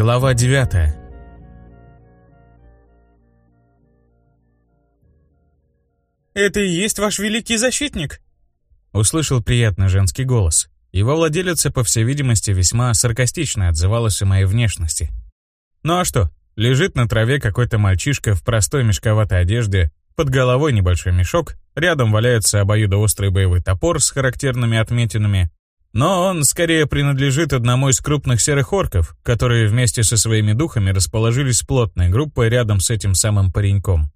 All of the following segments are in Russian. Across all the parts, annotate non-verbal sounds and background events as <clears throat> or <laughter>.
Глава 9 «Это и есть ваш великий защитник?» Услышал приятный женский голос. Его владелица, по всей видимости, весьма саркастично отзывалась о моей внешности. Ну а что, лежит на траве какой-то мальчишка в простой мешковатой одежде, под головой небольшой мешок, рядом валяется обоюдоострый боевой топор с характерными отметинами, но он скорее принадлежит одному из крупных серых орков, которые вместе со своими духами расположились плотной группой рядом с этим самым пареньком.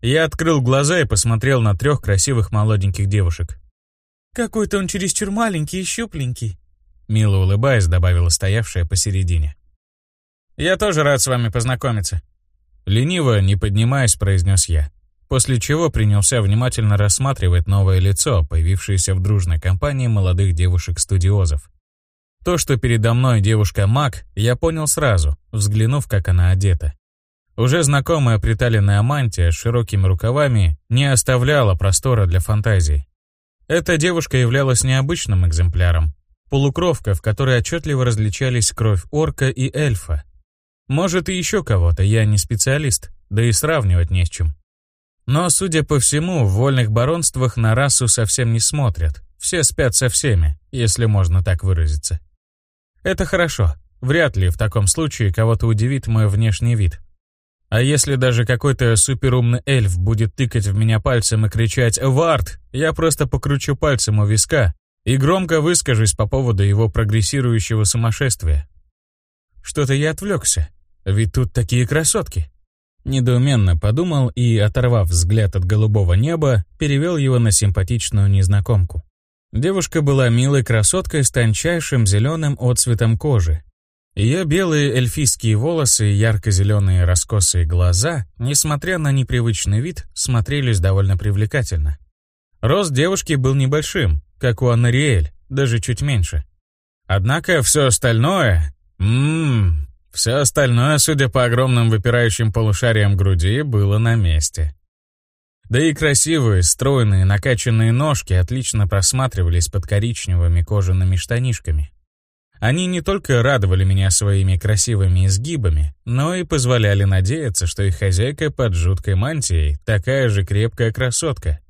Я открыл глаза и посмотрел на трех красивых молоденьких девушек. «Какой-то он чересчур маленький и щупленький», мило улыбаясь, добавила стоявшая посередине. «Я тоже рад с вами познакомиться», лениво, не поднимаясь, произнес я, после чего принялся внимательно рассматривать новое лицо, появившееся в дружной компании молодых девушек-студиозов. То, что передо мной девушка-маг, я понял сразу, взглянув, как она одета. Уже знакомая приталенная мантия с широкими рукавами не оставляла простора для фантазии. Эта девушка являлась необычным экземпляром. Полукровка, в которой отчетливо различались кровь орка и эльфа. Может, и еще кого-то, я не специалист, да и сравнивать не с чем. Но, судя по всему, в вольных баронствах на расу совсем не смотрят. Все спят со всеми, если можно так выразиться. Это хорошо. Вряд ли в таком случае кого-то удивит мой внешний вид. А если даже какой-то суперумный эльф будет тыкать в меня пальцем и кричать «Вард!», я просто покручу пальцем у виска и громко выскажусь по поводу его прогрессирующего сумасшествия. Что-то я отвлекся, ведь тут такие красотки. Недоуменно подумал и, оторвав взгляд от голубого неба, перевел его на симпатичную незнакомку. Девушка была милой красоткой с тончайшим зеленым отцветом кожи, ее белые эльфийские волосы и ярко-зеленые раскосые глаза, несмотря на непривычный вид, смотрелись довольно привлекательно. Рост девушки был небольшим, как у Аннариэль, даже чуть меньше. Однако все остальное... Ммм... Все остальное, судя по огромным выпирающим полушариям груди, было на месте. Да и красивые, стройные, накачанные ножки отлично просматривались под коричневыми кожаными штанишками. Они не только радовали меня своими красивыми изгибами, но и позволяли надеяться, что их хозяйка под жуткой мантией такая же крепкая красотка.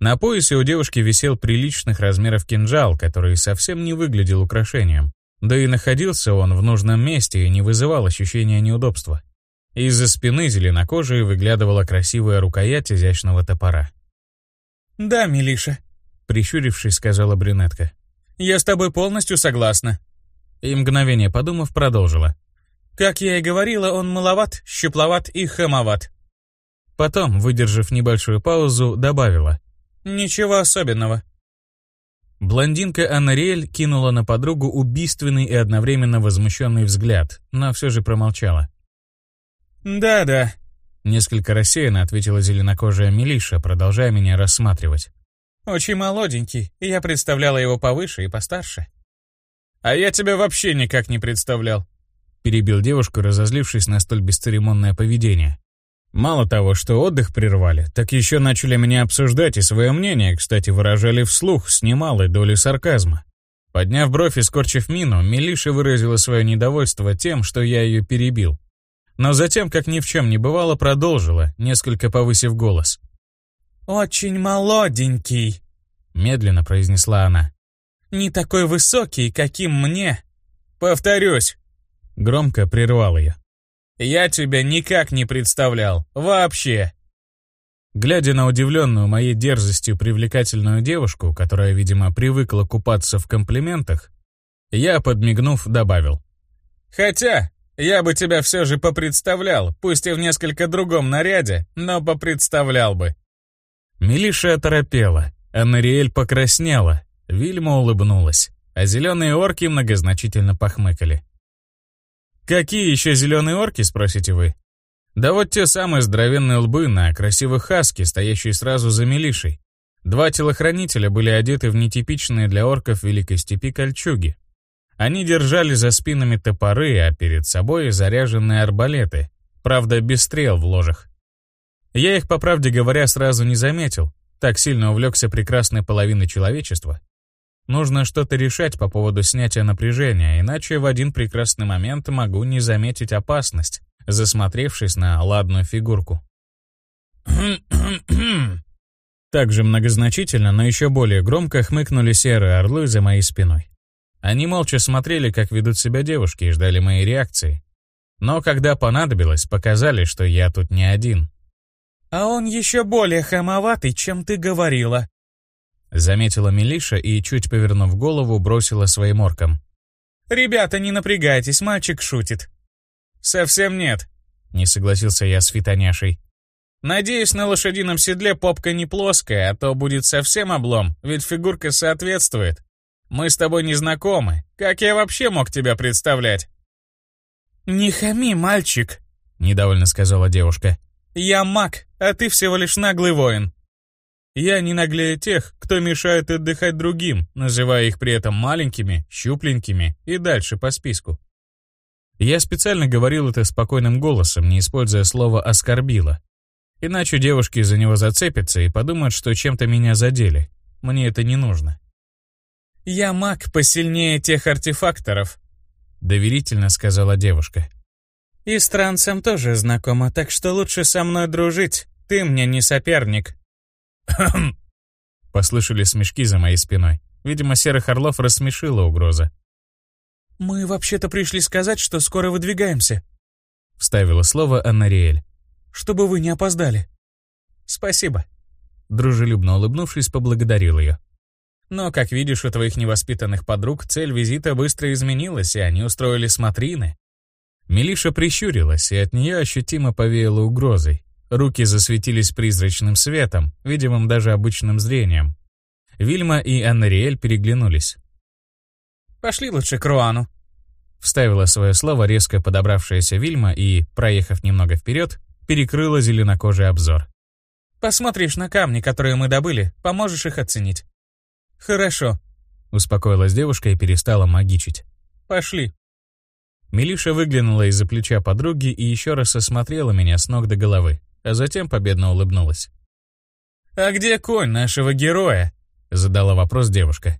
На поясе у девушки висел приличных размеров кинжал, который совсем не выглядел украшением. Да и находился он в нужном месте и не вызывал ощущения неудобства. Из-за спины зеленокожей выглядывала красивая рукоять изящного топора. «Да, Милиша», — прищурившись, сказала брюнетка. Я с тобой полностью согласна». И мгновение подумав, продолжила. «Как я и говорила, он маловат, щупловат и хамоват». Потом, выдержав небольшую паузу, добавила. «Ничего особенного». Блондинка Аннариэль кинула на подругу убийственный и одновременно возмущенный взгляд, но все же промолчала. «Да-да», — несколько рассеянно ответила зеленокожая Милиша, продолжая меня рассматривать. Очень молоденький, и я представляла его повыше и постарше. А я тебя вообще никак не представлял. Перебил девушку, разозлившись на столь бесцеремонное поведение. Мало того, что отдых прервали, так еще начали меня обсуждать и свое мнение, кстати, выражали вслух с немалой долей сарказма. Подняв бровь и скорчив мину, Милиша выразила свое недовольство тем, что я ее перебил. Но затем, как ни в чем не бывало, продолжила, несколько повысив голос. «Очень молоденький», — медленно произнесла она. «Не такой высокий, каким мне». «Повторюсь», — громко прервал ее. «Я тебя никак не представлял. Вообще». Глядя на удивленную моей дерзостью привлекательную девушку, которая, видимо, привыкла купаться в комплиментах, я, подмигнув, добавил. «Хотя, я бы тебя все же попредставлял, пусть и в несколько другом наряде, но попредставлял бы». Милиша оторопела, а Нариэль покраснела, Вильма улыбнулась, а зеленые орки многозначительно похмыкали. «Какие еще зеленые орки?» — спросите вы. Да вот те самые здоровенные лбы на красивых хаски, стоящие сразу за Милишей. Два телохранителя были одеты в нетипичные для орков Великой Степи кольчуги. Они держали за спинами топоры, а перед собой заряженные арбалеты, правда, без стрел в ложах. Я их, по правде говоря, сразу не заметил, так сильно увлекся прекрасной половиной человечества. Нужно что-то решать по поводу снятия напряжения, иначе в один прекрасный момент могу не заметить опасность, засмотревшись на ладную фигурку. <clears throat> Также многозначительно, но еще более громко хмыкнули серые орлы за моей спиной. Они молча смотрели, как ведут себя девушки, и ждали моей реакции. Но когда понадобилось, показали, что я тут не один. «А он еще более хамоватый, чем ты говорила», Заметила Милиша и, чуть повернув голову, бросила своим оркам. «Ребята, не напрягайтесь, мальчик шутит». «Совсем нет», — не согласился я с Фитоняшей. «Надеюсь, на лошадином седле попка не плоская, а то будет совсем облом, ведь фигурка соответствует. Мы с тобой не знакомы. Как я вообще мог тебя представлять?» «Не хами, мальчик», — недовольно сказала девушка. «Я маг, а ты всего лишь наглый воин. Я не наглее тех, кто мешает отдыхать другим, называя их при этом маленькими, щупленькими и дальше по списку. Я специально говорил это спокойным голосом, не используя слово «оскорбило». Иначе девушки за него зацепятся и подумают, что чем-то меня задели. Мне это не нужно. «Я маг посильнее тех артефакторов», — доверительно сказала девушка. «И с трансом тоже знакома, так что лучше со мной дружить. Ты мне не соперник». <clears throat> Послышали смешки за моей спиной. Видимо, Серых Орлов рассмешила угроза. «Мы вообще-то пришли сказать, что скоро выдвигаемся», — вставила слово Аннариэль. «Чтобы вы не опоздали». «Спасибо», — дружелюбно улыбнувшись, поблагодарил ее. «Но, как видишь, у твоих невоспитанных подруг цель визита быстро изменилась, и они устроили смотрины». Милиша прищурилась, и от нее ощутимо повеяло угрозой. Руки засветились призрачным светом, видимым даже обычным зрением. Вильма и Аннариэль переглянулись. «Пошли лучше к Руану», — вставила свое слово резко подобравшаяся Вильма и, проехав немного вперед, перекрыла зеленокожий обзор. «Посмотришь на камни, которые мы добыли, поможешь их оценить». «Хорошо», — успокоилась девушка и перестала магичить. «Пошли». Милиша выглянула из-за плеча подруги и еще раз осмотрела меня с ног до головы а затем победно улыбнулась. «А где конь нашего героя?» — задала вопрос девушка.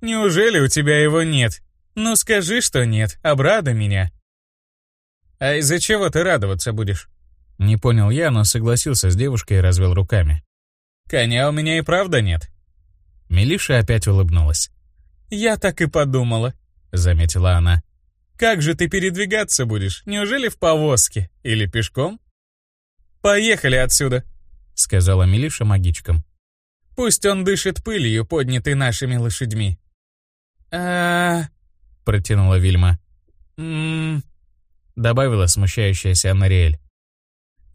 «Неужели у тебя его нет? Ну скажи, что нет, обрадуй меня». «А из-за чего ты радоваться будешь?» Не понял я, но согласился с девушкой и развел руками. «Коня у меня и правда нет». Милиша опять улыбнулась. «Я так и подумала», — заметила она. «Как же ты передвигаться будешь? Неужели в повозке? Или пешком?» «Поехали отсюда», — сказала Милиша магичкам. «Пусть он дышит пылью, поднятой нашими лошадьми». а протянула Вильма. «М-м-м», добавила смущающаяся Анариэль.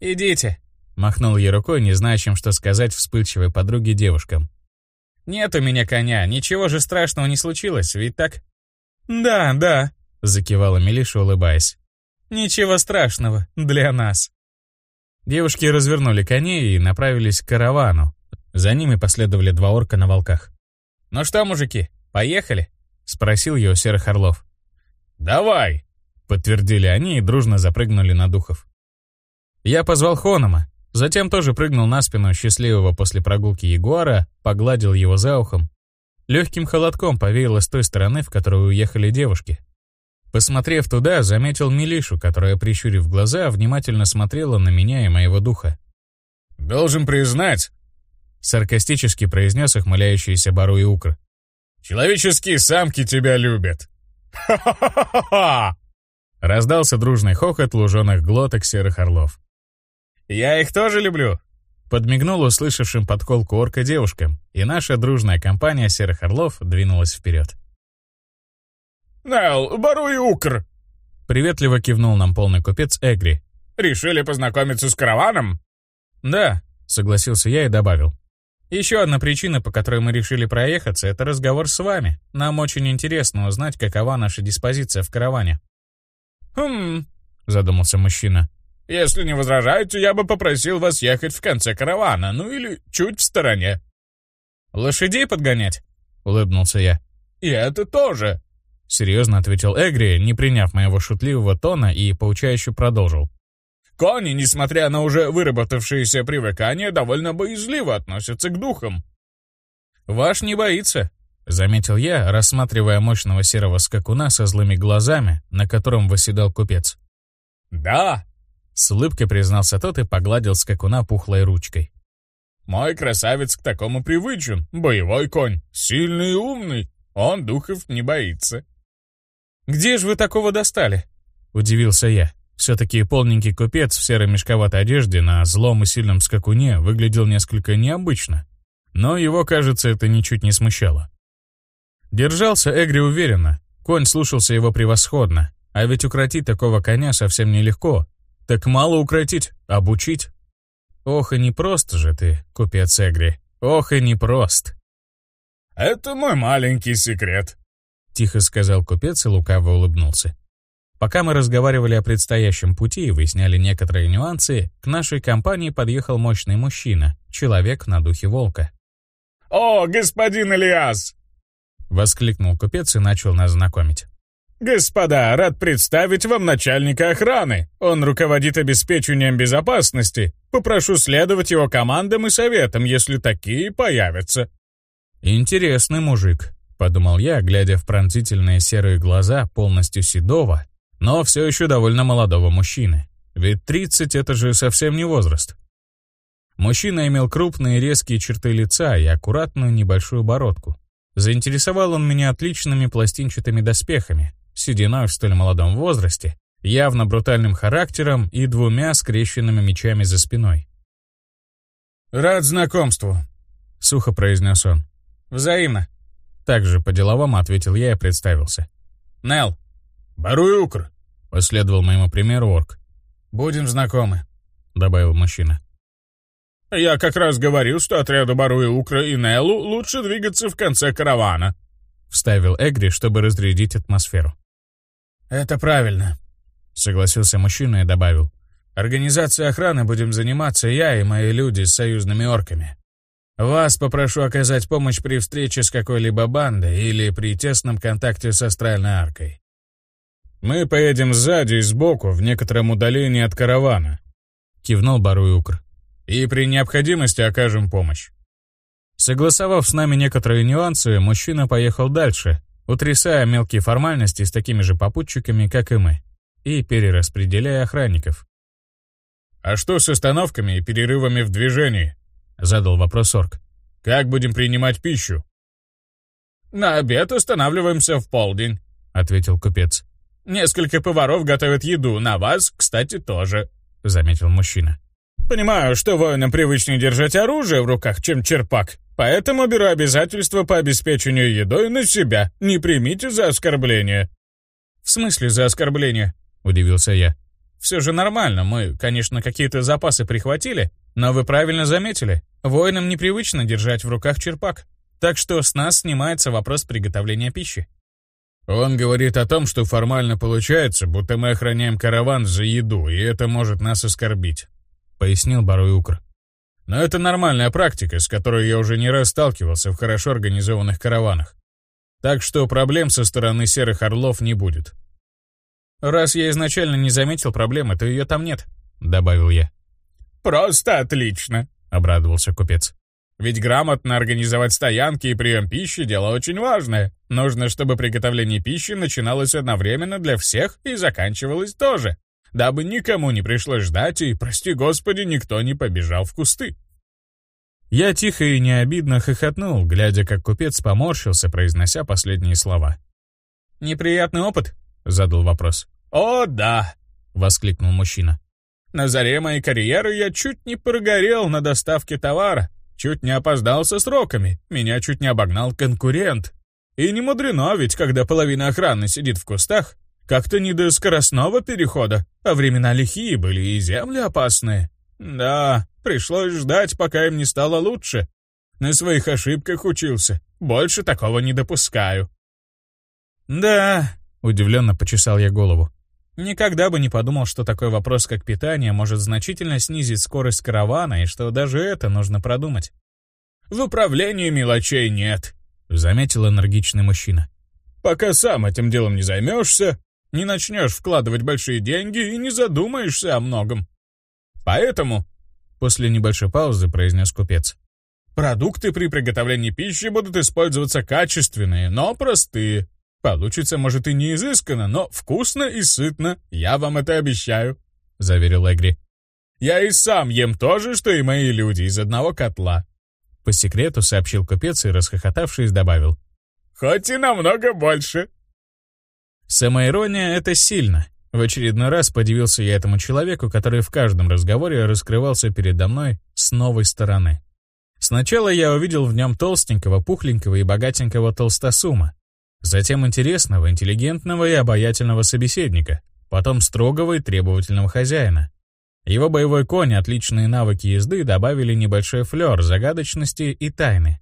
«Идите», — махнул ей рукой, не знающим, что сказать вспыльчивой подруге девушкам. «Нет у меня коня, ничего же страшного не случилось, ведь так?» «Да, да», — закивала Милиша, улыбаясь. «Ничего страшного для нас». Девушки развернули коней и направились к каравану. За ними последовали два орка на волках. «Ну что, мужики, поехали?» — спросил ее Серых Орлов. «Давай!» — подтвердили они и дружно запрыгнули на духов. Я позвал Хонома, затем тоже прыгнул на спину счастливого после прогулки ягуара, погладил его за ухом. Легким холодком повеяло с той стороны, в которую уехали девушки. Посмотрев туда, заметил Милишу, которая, прищурив глаза, внимательно смотрела на меня и моего духа. «Должен признать», — саркастически произнес ухмыляющийся Бару и Укр. «Человеческие самки тебя любят!» «Ха-ха-ха-ха!» Раздался дружный хохот луженых глоток серых орлов. «Я их тоже люблю!» Подмигнул услышавшим подколку орка девушкам, и наша дружная компания серых орлов двинулась вперед. «Нел, Бару и Укр!» Приветливо кивнул нам полный купец Эгри. «Решили познакомиться с караваном?» «Да», — согласился я и добавил. «Еще одна причина, по которой мы решили проехаться, это разговор с вами. Нам очень интересно узнать, какова наша диспозиция в караване». «Хм...» — задумался мужчина. «Если не возражаете, я бы попросил вас ехать в конце каравана, ну или чуть в стороне». «Лошадей подгонять?» — улыбнулся я. «И это тоже», — серьезно ответил Эгри, не приняв моего шутливого тона и поучающе продолжил. «Кони, несмотря на уже выработавшееся привыкание, довольно боязливо относятся к духам». «Ваш не боится», — Заметил я, рассматривая мощного серого скакуна со злыми глазами, на котором восседал купец. «Да!» — с улыбкой признался тот и погладил скакуна пухлой ручкой. «Мой красавец к такому привычен. Боевой конь, сильный и умный. Он духов не боится». «Где же вы такого достали?» — удивился я. Все-таки полненький купец в серой мешковатой одежде на злом и сильном скакуне выглядел несколько необычно. Но его, кажется, это ничуть не смущало. Держался Эгри уверенно, конь слушался его превосходно, а ведь укротить такого коня совсем нелегко. Так мало укротить, обучить. Ох и непрост же ты, купец Эгри, ох и непрост. «Это мой маленький секрет», — тихо сказал купец и лукаво улыбнулся. Пока мы разговаривали о предстоящем пути и выясняли некоторые нюансы, к нашей компании подъехал мощный мужчина, человек на духе волка. «О, господин Илиас!» — воскликнул купец и начал нас знакомить. «Господа, рад представить вам начальника охраны. Он руководит обеспечением безопасности. Попрошу следовать его командам и советам, если такие появятся». «Интересный мужик», — подумал я, глядя в пронзительные серые глаза полностью седого, но все еще довольно молодого мужчины. Ведь 30 — это же совсем не возраст. Мужчина имел крупные резкие черты лица и аккуратную небольшую бородку. Заинтересовал он меня отличными пластинчатыми доспехами, сединой в столь молодом возрасте, явно брутальным характером и двумя скрещенными мечами за спиной. «Рад знакомству», — сухо произнес он. «Взаимно». Также по-деловому ответил я и представился. «Нелл». «Баруюкр», — последовал моему примеру орк. «Будем знакомы», — добавил мужчина. «Я как раз говорил, что отряду Баруюкра и Неллу лучше двигаться в конце каравана», — вставил Эгри, чтобы разрядить атмосферу. «Это правильно», — согласился мужчина и добавил. «Организацией охраны будем заниматься я и мои люди с союзными орками. Вас попрошу оказать помощь при встрече с какой-либо бандой или при тесном контакте с астральной аркой. «Мы поедем сзади и сбоку, в некотором удалении от каравана», — кивнул Баруюкр. «И при необходимости окажем помощь». Согласовав с нами некоторые нюансы, мужчина поехал дальше, утрясая мелкие формальности с такими же попутчиками, как и мы, и перераспределяя охранников. «А что с остановками и перерывами в движении?» — задал вопрос Орк. «Как будем принимать пищу?» «На обед останавливаемся в полдень», — ответил купец. «Несколько поваров готовят еду, на вас, кстати, тоже», — заметил мужчина. «Понимаю, что воинам привычнее держать оружие в руках, чем черпак, поэтому беру обязательства по обеспечению едой на себя. Не примите за оскорбление». «В смысле за оскорбление?» — удивился я. «Все же нормально, мы, конечно, какие-то запасы прихватили, но вы правильно заметили, воинам непривычно держать в руках черпак, так что с нас снимается вопрос приготовления пищи». Он говорит о том, что формально получается, будто мы охраняем караван за еду, и это может нас оскорбить», — пояснил Барой Укр. «Но это нормальная практика, с которой я уже не раз сталкивался в хорошо организованных караванах. Так что проблем со стороны серых орлов не будет». «Раз я изначально не заметил проблемы, то ее там нет», — добавил я. «Просто отлично», — обрадовался купец. Ведь грамотно организовать стоянки и прием пищи – дело очень важное. Нужно, чтобы приготовление пищи начиналось одновременно для всех и заканчивалось тоже, дабы никому не пришлось ждать и, прости господи, никто не побежал в кусты. Я тихо и необидно хохотнул, глядя, как купец поморщился, произнося последние слова. «Неприятный опыт?» — задал вопрос. «О, да!» — воскликнул мужчина. «На заре моей карьеры я чуть не прогорел на доставке товара, Чуть не опоздал со сроками, меня чуть не обогнал конкурент. И не мудрено, ведь когда половина охраны сидит в кустах, как-то не до скоростного перехода, а времена лихие были и земли опасные. Да, пришлось ждать, пока им не стало лучше. На своих ошибках учился, больше такого не допускаю. «Да», — удивленно почесал я голову. Никогда бы не подумал, что такой вопрос, как питание, может значительно снизить скорость каравана, и что даже это нужно продумать. «В управлении мелочей нет», — заметил энергичный мужчина. «Пока сам этим делом не займешься, не начнешь вкладывать большие деньги и не задумаешься о многом. Поэтому...» После небольшой паузы произнес купец. Продукты при приготовлении пищи будут использоваться качественные, но простые. Получится, может, и не изысканно, но вкусно и сытно, я вам это обещаю», — заверил Эгри. «Я и сам ем то же, что и мои люди, из одного котла». По секрету сообщил купец и, расхохотавшись, добавил. «Хоть и намного больше». Самоирония — это сильно. В очередной раз подивился я этому человеку, который в каждом разговоре раскрывался передо мной с новой стороны. Сначала я увидел в нем толстенького, пухленького и богатенького толстосума, затем интересного, интеллигентного и обаятельного собеседника, потом строгого и требовательного хозяина. Его боевой конь, отличные навыки езды добавили небольшой флер загадочности и тайны.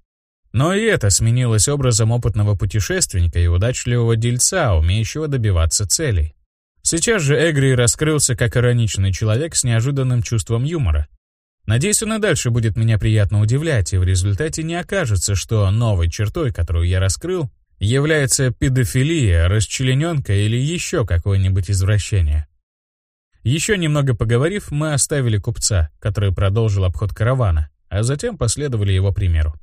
Но и это сменилось образом опытного путешественника и удачливого дельца, умеющего добиваться целей. Сейчас же Эгри раскрылся как ироничный человек с неожиданным чувством юмора. Надеюсь, он и дальше будет меня приятно удивлять, и в результате не окажется, что новой чертой, которую я раскрыл, является педофилия, расчлененка или еще какое-нибудь извращение. Еще немного поговорив, мы оставили купца, который продолжил обход каравана, а затем последовали его примеру.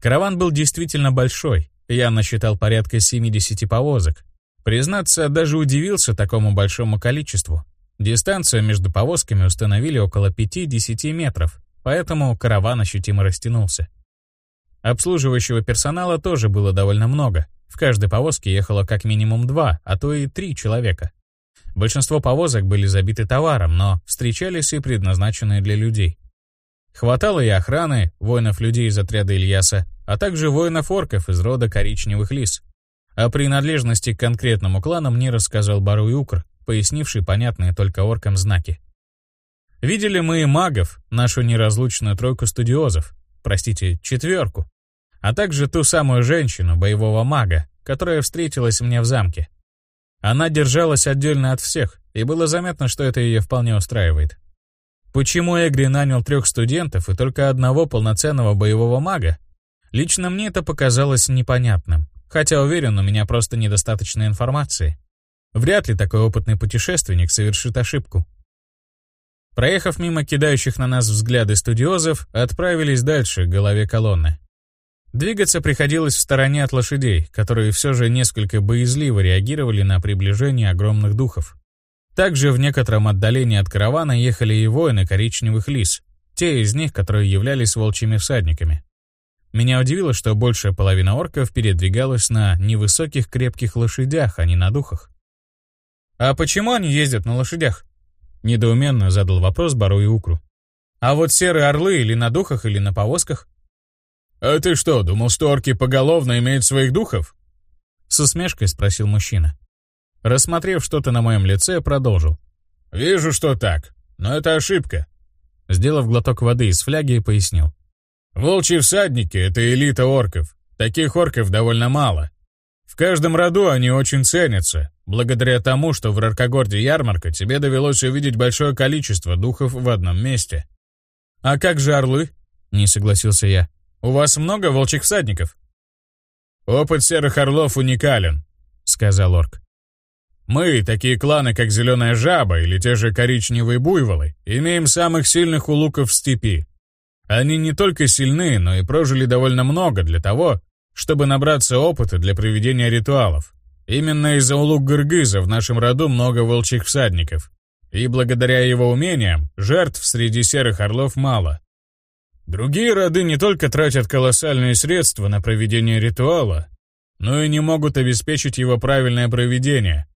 Караван был действительно большой, я насчитал порядка 70 повозок, Признаться, даже удивился такому большому количеству. Дистанцию между повозками установили около 5-10 метров, поэтому караван ощутимо растянулся. Обслуживающего персонала тоже было довольно много. В каждой повозке ехало как минимум два, а то и три человека. Большинство повозок были забиты товаром, но встречались и предназначенные для людей. Хватало и охраны, воинов-людей из отряда Ильяса, а также воинов-орков из рода коричневых лис. О принадлежности к конкретному клану мне рассказал Баруй Укр, пояснивший понятные только оркам знаки. Видели мы и магов, нашу неразлучную тройку студиозов, простите, четверку, а также ту самую женщину, боевого мага, которая встретилась мне в замке. Она держалась отдельно от всех, и было заметно, что это ее вполне устраивает. Почему Эгри нанял трех студентов и только одного полноценного боевого мага? Лично мне это показалось непонятным. Хотя уверен, у меня просто недостаточно информации. Вряд ли такой опытный путешественник совершит ошибку. Проехав мимо кидающих на нас взгляды студиозов, отправились дальше, к голове колонны. Двигаться приходилось в стороне от лошадей, которые все же несколько боязливо реагировали на приближение огромных духов. Также в некотором отдалении от каравана ехали и воины коричневых лис, те из них, которые являлись волчьими всадниками. Меня удивило, что большая половина орков передвигалась на невысоких крепких лошадях, а не на духах. «А почему они ездят на лошадях?» Недоуменно задал вопрос Бару и Укру. «А вот серые орлы или на духах, или на повозках?» «А ты что, думал, что орки поголовно имеют своих духов?» С усмешкой спросил мужчина. Рассмотрев что-то на моем лице, продолжил. «Вижу, что так, но это ошибка». Сделав глоток воды из фляги, пояснил. Волчьи всадники — это элита орков. Таких орков довольно мало. В каждом роду они очень ценятся, благодаря тому, что в Раркогорде ярмарка тебе довелось увидеть большое количество духов в одном месте. «А как же орлы?» — не согласился я. «У вас много волчьих всадников?» «Опыт серых орлов уникален», — сказал орк. «Мы, такие кланы, как Зеленая Жаба или те же Коричневые Буйволы, имеем самых сильных улуков в степи. Они не только сильны, но и прожили довольно много для того, чтобы набраться опыта для проведения ритуалов. Именно из-за улук Гыргыза в нашем роду много волчьих всадников. И благодаря его умениям, жертв среди серых орлов мало. Другие роды не только тратят колоссальные средства на проведение ритуала, но и не могут обеспечить его правильное проведение,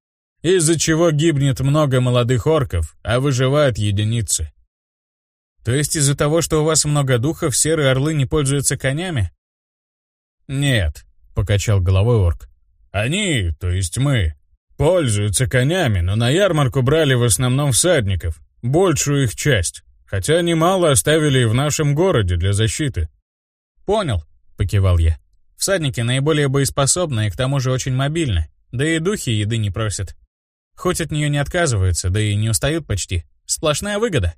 из-за чего гибнет много молодых орков, а выживают единицы. То есть из-за того, что у вас много духов, серые орлы не пользуются конями? Нет, покачал головой орк. Они, то есть мы, пользуются конями, но на ярмарку брали в основном всадников, большую их часть, хотя немало оставили и в нашем городе для защиты. Понял, покивал я. Всадники наиболее боеспособны и к тому же очень мобильны, да и духи еды не просят. Хоть от нее не отказываются, да и не устают почти. Сплошная выгода.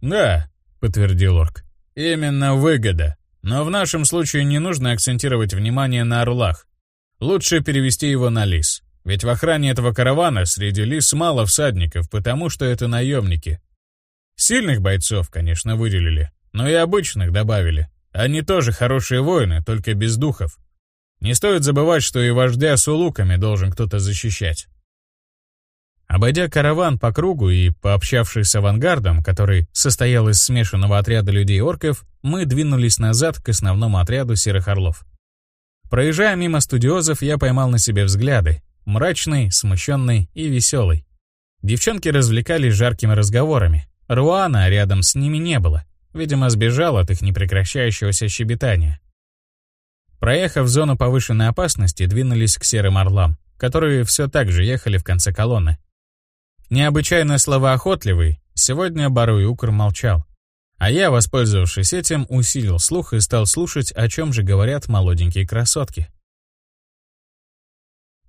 «Да», — подтвердил Орк. «Именно выгода. Но в нашем случае не нужно акцентировать внимание на орлах. Лучше перевести его на лис. Ведь в охране этого каравана среди лис мало всадников, потому что это наемники. Сильных бойцов, конечно, выделили. но и обычных добавили. Они тоже хорошие воины, только без духов. Не стоит забывать, что и вождя с улуками должен кто-то защищать. Обойдя караван по кругу и пообщавшись с авангардом, который состоял из смешанного отряда людей-орков, мы двинулись назад к основному отряду серых орлов. Проезжая мимо студиозов, я поймал на себе взгляды, мрачный, смущенный и веселый. Девчонки развлекались жаркими разговорами. Руана рядом с ними не было, видимо, сбежал от их непрекращающегося щебетания. Проехав зону повышенной опасности, двинулись к серым орлам, которые все так же ехали в конце колонны. Необычайно словоохотливый, сегодня Баруй Укр молчал. А я, воспользовавшись этим, усилил слух и стал слушать, о чем же говорят молоденькие красотки.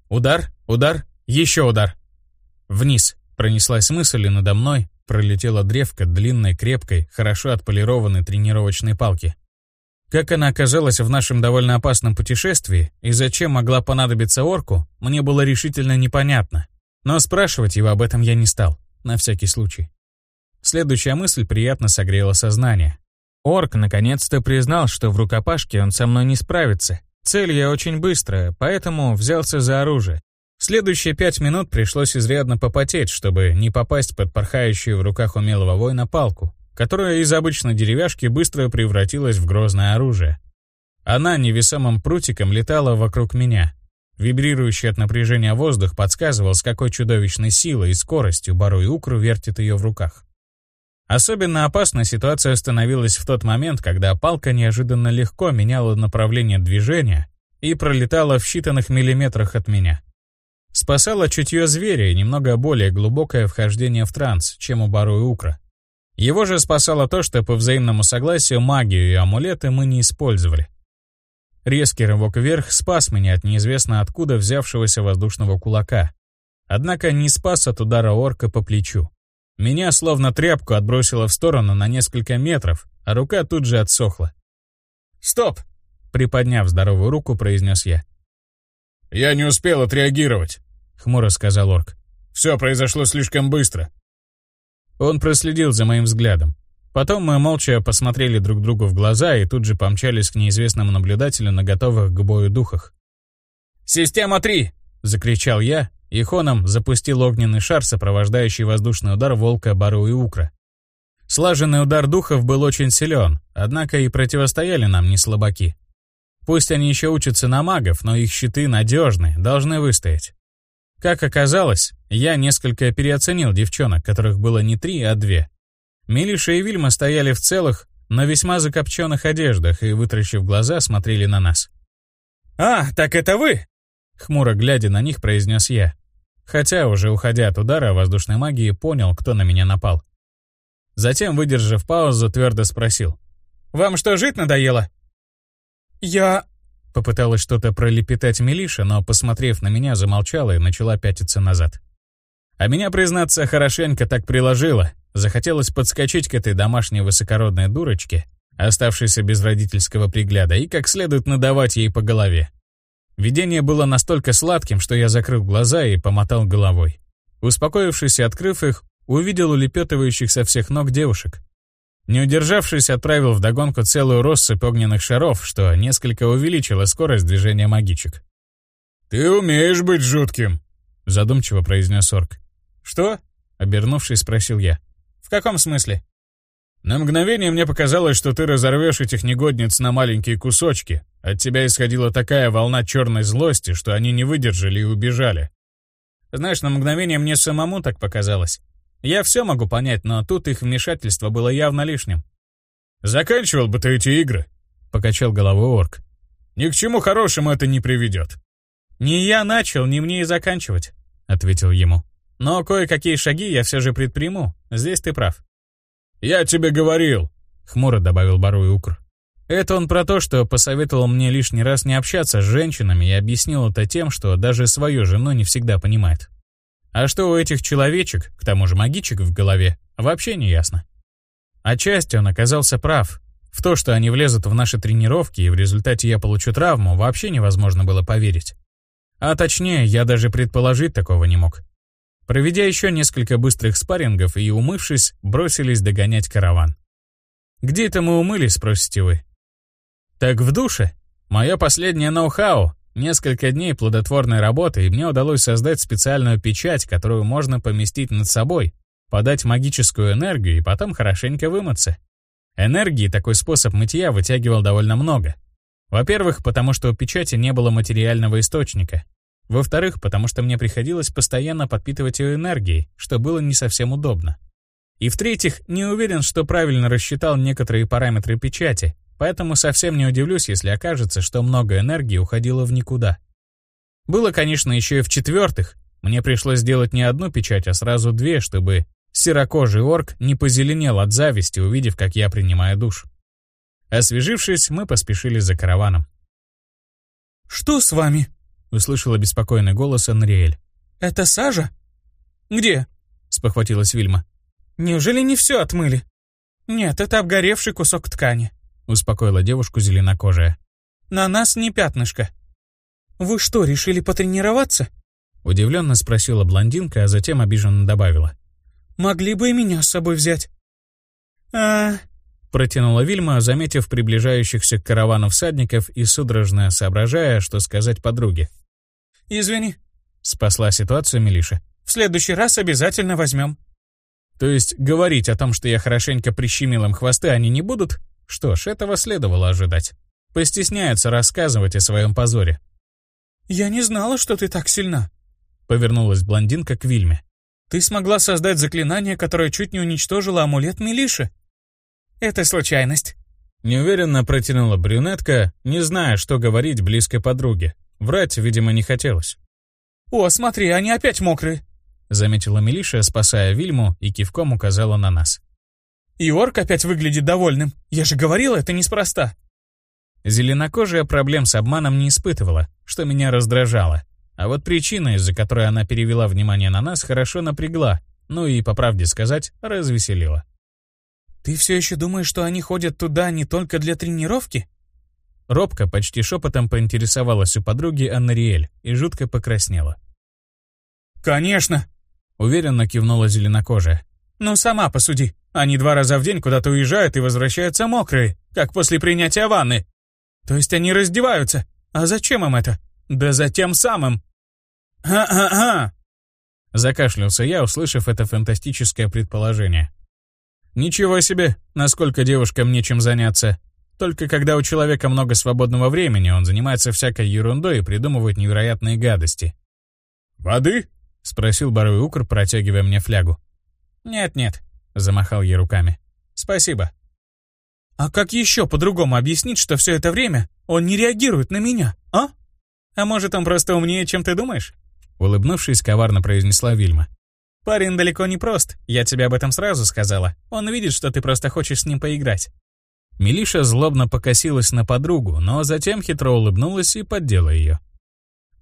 Удар, удар, еще удар. Вниз пронеслась мысль, и надо мной пролетела древка длинной, крепкой, хорошо отполированной тренировочной палки. Как она оказалась в нашем довольно опасном путешествии и зачем могла понадобиться орку, мне было решительно непонятно. Но спрашивать его об этом я не стал, на всякий случай. Следующая мысль приятно согрела сознание. Орк наконец-то признал, что в рукопашке он со мной не справится. Цель я очень быстрая, поэтому взялся за оружие. Следующие пять минут пришлось изрядно попотеть, чтобы не попасть под порхающую в руках умелого воина палку, которая из обычной деревяшки быстро превратилась в грозное оружие. Она невесомым прутиком летала вокруг меня, Вибрирующий от напряжения воздух подсказывал, с какой чудовищной силой и скоростью Бару и Укру вертит ее в руках. Особенно опасной ситуация становилась в тот момент, когда палка неожиданно легко меняла направление движения и пролетала в считанных миллиметрах от меня. Спасало чутье зверя и немного более глубокое вхождение в транс, чем у Бару и Укра. Его же спасало то, что по взаимному согласию магию и амулеты мы не использовали. Резкий рывок вверх спас меня от неизвестно откуда взявшегося воздушного кулака. Однако не спас от удара орка по плечу. Меня словно тряпку отбросило в сторону на несколько метров, а рука тут же отсохла. «Стоп!» — приподняв здоровую руку, произнес я. «Я не успел отреагировать», — хмуро сказал орк. «Все произошло слишком быстро». Он проследил за моим взглядом. Потом мы молча посмотрели друг другу в глаза и тут же помчались к неизвестному наблюдателю на готовых к бою духах. «Система 3!» — закричал я, и хоном запустил огненный шар, сопровождающий воздушный удар волка, бару и укра. Слаженный удар духов был очень силен, однако и противостояли нам не слабаки. Пусть они еще учатся на магов, но их щиты надежны, должны выстоять. Как оказалось, я несколько переоценил девчонок, которых было не три, а две. Милиша и Вильма стояли в целых, но весьма закопченных одеждах и, вытращив глаза, смотрели на нас. «А, так это вы?» Хмуро глядя на них, произнес я. Хотя, уже уходя от удара воздушной магии, понял, кто на меня напал. Затем, выдержав паузу, твердо спросил. «Вам что, жить надоело?» «Я...» Попыталась что-то пролепетать Милиша, но, посмотрев на меня, замолчала и начала пятиться назад. А меня, признаться, хорошенько так приложило, Захотелось подскочить к этой домашней высокородной дурочке, оставшейся без родительского пригляда, и как следует надавать ей по голове. Видение было настолько сладким, что я закрыл глаза и помотал головой. Успокоившись и открыв их, увидел улепетывающих со всех ног девушек. Не удержавшись, отправил вдогонку целую россыпь огненных шаров, что несколько увеличило скорость движения магичек. «Ты умеешь быть жутким», — задумчиво произнес орк. «Что?» — обернувшись, спросил я. «В каком смысле?» «На мгновение мне показалось, что ты разорвешь этих негодниц на маленькие кусочки. От тебя исходила такая волна черной злости, что они не выдержали и убежали». «Знаешь, на мгновение мне самому так показалось. Я все могу понять, но тут их вмешательство было явно лишним». «Заканчивал бы ты эти игры», — покачал головой орк. «Ни к чему хорошему это не приведет». «Не я начал, не мне и заканчивать», — ответил ему. Но кое-какие шаги я все же предприму. Здесь ты прав. «Я тебе говорил», — хмуро добавил Баруй Укр. Это он про то, что посоветовал мне лишний раз не общаться с женщинами и объяснил это тем, что даже свою жену не всегда понимает. А что у этих человечек, к тому же магичек в голове, вообще не ясно. Отчасти он оказался прав. В то, что они влезут в наши тренировки и в результате я получу травму, вообще невозможно было поверить. А точнее, я даже предположить такого не мог. Проведя еще несколько быстрых спаррингов и умывшись, бросились догонять караван. Где это мы умылись, спросите вы? Так в душе. Мое последнее ноу-хау. Несколько дней плодотворной работы, и мне удалось создать специальную печать, которую можно поместить над собой, подать магическую энергию и потом хорошенько вымыться. Энергии такой способ мытья вытягивал довольно много. Во-первых, потому что у печати не было материального источника. Во-вторых, потому что мне приходилось постоянно подпитывать ее энергией, что было не совсем удобно. И в-третьих, не уверен, что правильно рассчитал некоторые параметры печати, поэтому совсем не удивлюсь, если окажется, что много энергии уходило в никуда. Было, конечно, еще и в-четвертых, мне пришлось сделать не одну печать, а сразу две, чтобы серокожий орк не позеленел от зависти, увидев, как я принимаю душ. Освежившись, мы поспешили за караваном. «Что с вами?» — услышала беспокойный голос Анриэль. «Это сажа?» «Где?» — спохватилась Вильма. «Неужели не все отмыли?» «Нет, это обгоревший кусок ткани», — успокоила девушку зеленокожая. «На нас не пятнышко». «Вы что, решили потренироваться?» Удивленно спросила блондинка, а затем обиженно добавила. «Могли бы и меня с собой взять». «А...» Протянула Вильма, заметив приближающихся к каравану всадников и судорожно соображая, что сказать подруге. «Извини», — спасла ситуацию Милиша. «В следующий раз обязательно возьмем». То есть говорить о том, что я хорошенько прищемил им хвосты, они не будут? Что ж, этого следовало ожидать. Постесняются рассказывать о своем позоре. «Я не знала, что ты так сильна», — повернулась блондинка к Вильме. «Ты смогла создать заклинание, которое чуть не уничтожило амулет Милиши?» «Это случайность», — неуверенно протянула брюнетка, не зная, что говорить близкой подруге. Врать, видимо, не хотелось. «О, смотри, они опять мокрые», — заметила Милиша, спасая Вильму, и кивком указала на нас. «И орк опять выглядит довольным. Я же говорила, это неспроста». Зеленокожая проблем с обманом не испытывала, что меня раздражало. А вот причина, из-за которой она перевела внимание на нас, хорошо напрягла, ну и, по правде сказать, развеселила. «Ты все еще думаешь, что они ходят туда не только для тренировки?» Робко, почти шепотом поинтересовалась у подруги Аннариэль и жутко покраснела. «Конечно!» — уверенно кивнула зеленокожая. «Ну, сама посуди. Они два раза в день куда-то уезжают и возвращаются мокрые, как после принятия ванны. То есть они раздеваются. А зачем им это? Да за тем самым!» «Ха-ха-ха!» Закашлялся я, услышав это фантастическое предположение. «Ничего себе, насколько девушкам нечем заняться. Только когда у человека много свободного времени, он занимается всякой ерундой и придумывает невероятные гадости». «Воды?» — спросил Барой Укр, протягивая мне флягу. «Нет-нет», — замахал я руками. «Спасибо». «А как еще по-другому объяснить, что все это время он не реагирует на меня, а? А может, он просто умнее, чем ты думаешь?» Улыбнувшись, коварно произнесла Вильма. «Парень далеко не прост, я тебе об этом сразу сказала. Он видит, что ты просто хочешь с ним поиграть». Милиша злобно покосилась на подругу, но затем хитро улыбнулась и поддела ее.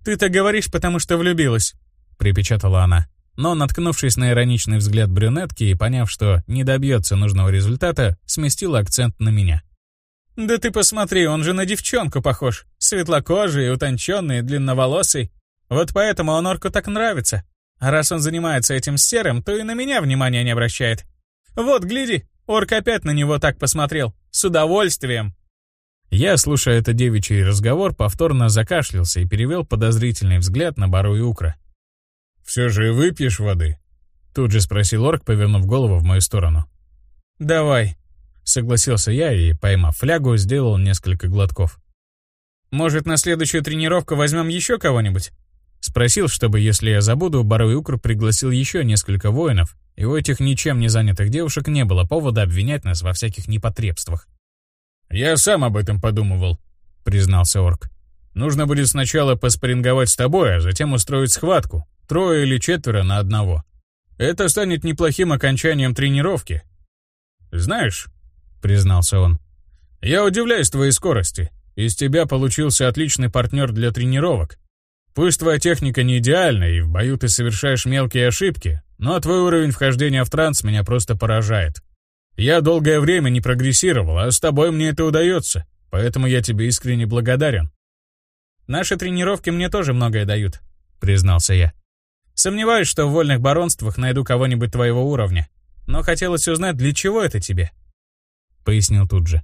«Ты так говоришь, потому что влюбилась припечатала она. Но, наткнувшись на ироничный взгляд брюнетки и поняв, что не добьется нужного результата, сместила акцент на меня. «Да ты посмотри, он же на девчонку похож. Светлокожий, утонченный, длинноволосый. Вот поэтому он орку так нравится. А раз он занимается этим серым, то и на меня внимания не обращает. Вот, гляди, орк опять на него так посмотрел. С удовольствием». Я, слушая этот девичий разговор, повторно закашлялся и перевел подозрительный взгляд на Бару и Укра. «Все же выпьешь воды?» Тут же спросил орк, повернув голову в мою сторону. «Давай», — согласился я и, поймав флягу, сделал несколько глотков. «Может, на следующую тренировку возьмем еще кого-нибудь?» Спросил, чтобы, если я забуду, Барой Укр пригласил еще несколько воинов, и у этих ничем не занятых девушек не было повода обвинять нас во всяких непотребствах. «Я сам об этом подумывал», — признался орк. «Нужно будет сначала поспоринговать с тобой, а затем устроить схватку, Трое или четверо на одного. Это станет неплохим окончанием тренировки. Знаешь, признался он, я удивляюсь твоей скорости. Из тебя получился отличный партнер для тренировок. Пусть твоя техника не идеальна, и в бою ты совершаешь мелкие ошибки, но твой уровень вхождения в транс меня просто поражает. Я долгое время не прогрессировал, а с тобой мне это удается, поэтому я тебе искренне благодарен. Наши тренировки мне тоже многое дают, признался я. Сомневаюсь, что в вольных баронствах найду кого-нибудь твоего уровня. Но хотелось узнать, для чего это тебе?» — пояснил тут же.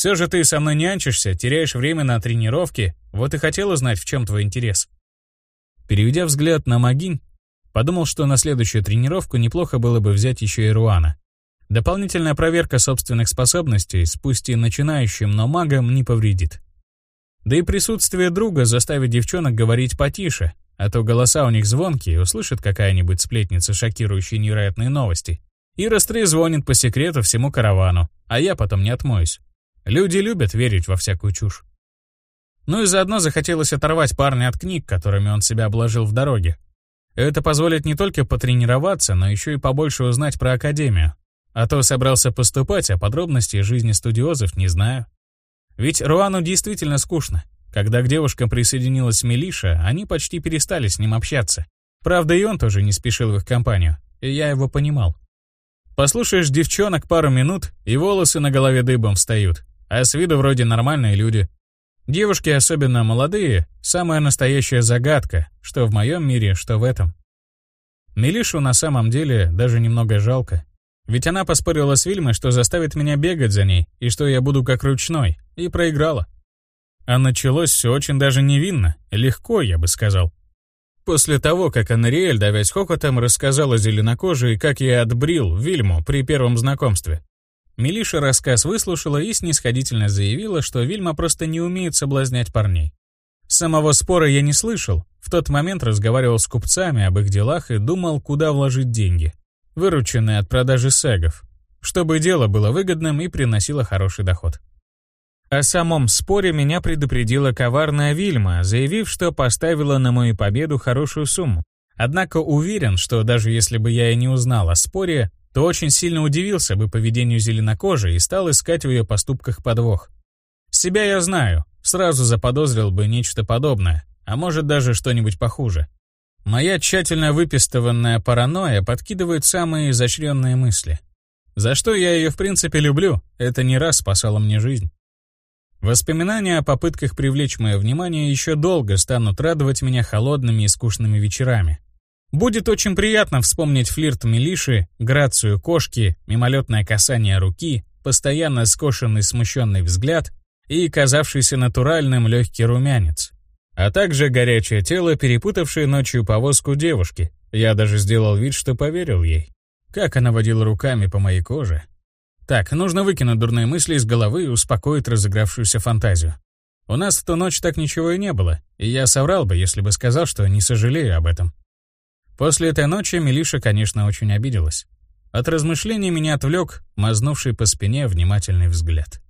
«Все же ты со мной нянчишься, теряешь время на тренировки, вот и хотел узнать, в чем твой интерес». Переведя взгляд на Магинь, подумал, что на следующую тренировку неплохо было бы взять еще и Руана. Дополнительная проверка собственных способностей, пусть начинающим, но магом, не повредит. Да и присутствие друга заставит девчонок говорить потише, а то голоса у них звонкие, услышит какая-нибудь сплетница шокирующие невероятные новости и растрезвонит по секрету всему каравану, а я потом не отмоюсь. Люди любят верить во всякую чушь. Ну и заодно захотелось оторвать парня от книг, которыми он себя обложил в дороге. Это позволит не только потренироваться, но еще и побольше узнать про Академию. А то собрался поступать, а подробностей жизни студиозов не знаю. Ведь Руану действительно скучно. Когда к девушкам присоединилась Милиша, они почти перестали с ним общаться. Правда, и он тоже не спешил в их компанию, и я его понимал. Послушаешь девчонок пару минут, и волосы на голове дыбом встают, а с виду вроде нормальные люди. Девушки, особенно молодые, самая настоящая загадка, что в моем мире, что в этом. Милишу на самом деле даже немного жалко. Ведь она поспорила с Вильмой, что заставит меня бегать за ней, и что я буду как ручной, и проиграла. А началось все очень даже невинно, легко, я бы сказал. После того, как Анриэль, давясь хохотом, рассказала зеленокожей, как я отбрил Вильму при первом знакомстве. Милиша рассказ выслушала и снисходительно заявила, что Вильма просто не умеет соблазнять парней. Самого спора я не слышал, в тот момент разговаривал с купцами об их делах и думал, куда вложить деньги, вырученные от продажи сегов, чтобы дело было выгодным и приносило хороший доход. О самом споре меня предупредила коварная Вильма, заявив, что поставила на мою победу хорошую сумму. Однако уверен, что даже если бы я и не узнал о споре, то очень сильно удивился бы поведению зеленокожей и стал искать в ее поступках подвох. Себя я знаю, сразу заподозрил бы нечто подобное, а может даже что-нибудь похуже. Моя тщательно выпистыванная паранойя подкидывает самые изощренные мысли. За что я ее в принципе люблю, это не раз спасало мне жизнь. Воспоминания о попытках привлечь мое внимание еще долго станут радовать меня холодными и скучными вечерами. Будет очень приятно вспомнить флирт Милиши, грацию кошки, мимолетное касание руки, постоянно скошенный смущенный взгляд и казавшийся натуральным легкий румянец. А также горячее тело, перепутавшее ночью повозку девушки. Я даже сделал вид, что поверил ей. Как она водила руками по моей коже, так, нужно выкинуть дурные мысли из головы и успокоить разыгравшуюся фантазию. У нас в ту ночь так ничего и не было, и я соврал бы, если бы сказал, что не сожалею об этом. После этой ночи Милиша, конечно, очень обиделась. От размышлений меня отвлек мазнувший по спине внимательный взгляд.